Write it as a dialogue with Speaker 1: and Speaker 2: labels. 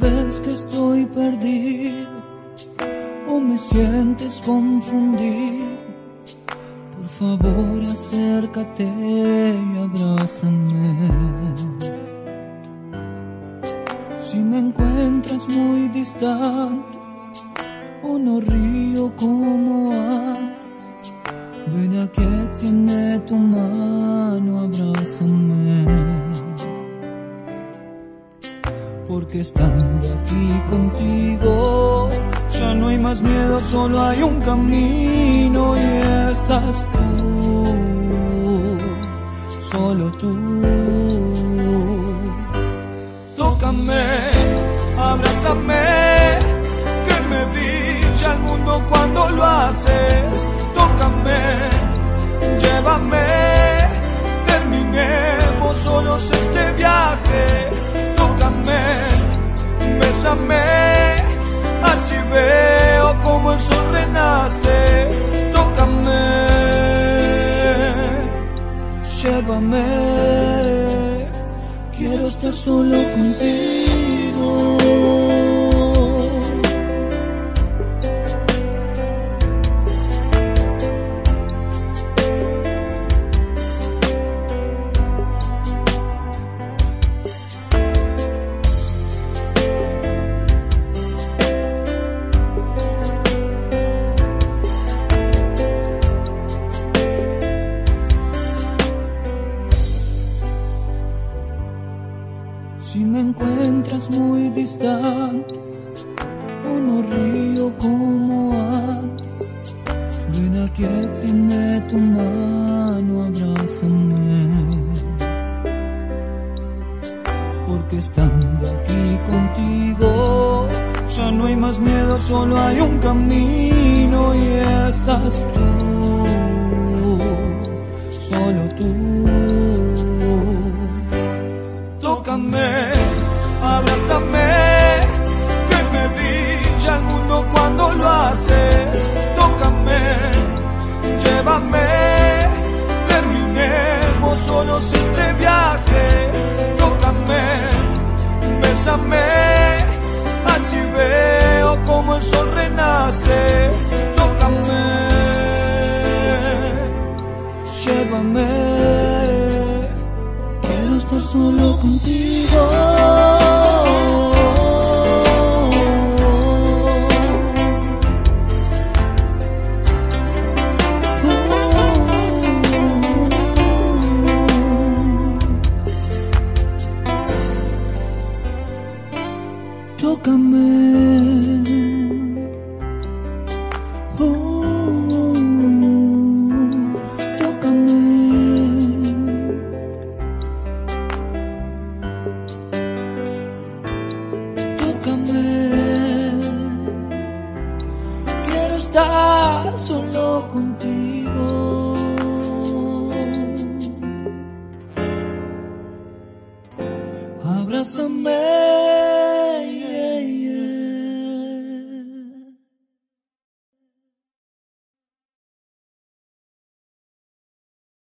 Speaker 1: Ves que estoy perdido o me sientes confundido, por favor acércate y abrázame. Si me encuentras muy distante o no río como antes, ven aquí, extiende tu mano, porque estando aquí contigo ya no hay más miedo, solo hay un camino y estás tú, solo tú. Tócame, abrázame, que me brilla el mundo cuando lo haces. Tócame, llévame, terminemos solos este viaje bésame, así veo como el sol renace, tócame, llévame, quiero estar solo contigo. Si me encuentras muy distante o no río como antes, ven aquí, extiende tu mano, abrázame. Porque estando aquí contigo, ya no hay más miedo, solo hay un camino y estás tú, solo tú. Abrázame, que me brilla el mundo cuando lo haces. Tócame, llévame, terminemos solos este viaje. Tócame, bésame, así veo como el sol renace. Tócame, llévame estar solo contigo. Tócame. Quiero estar solo contigo. Abrázame.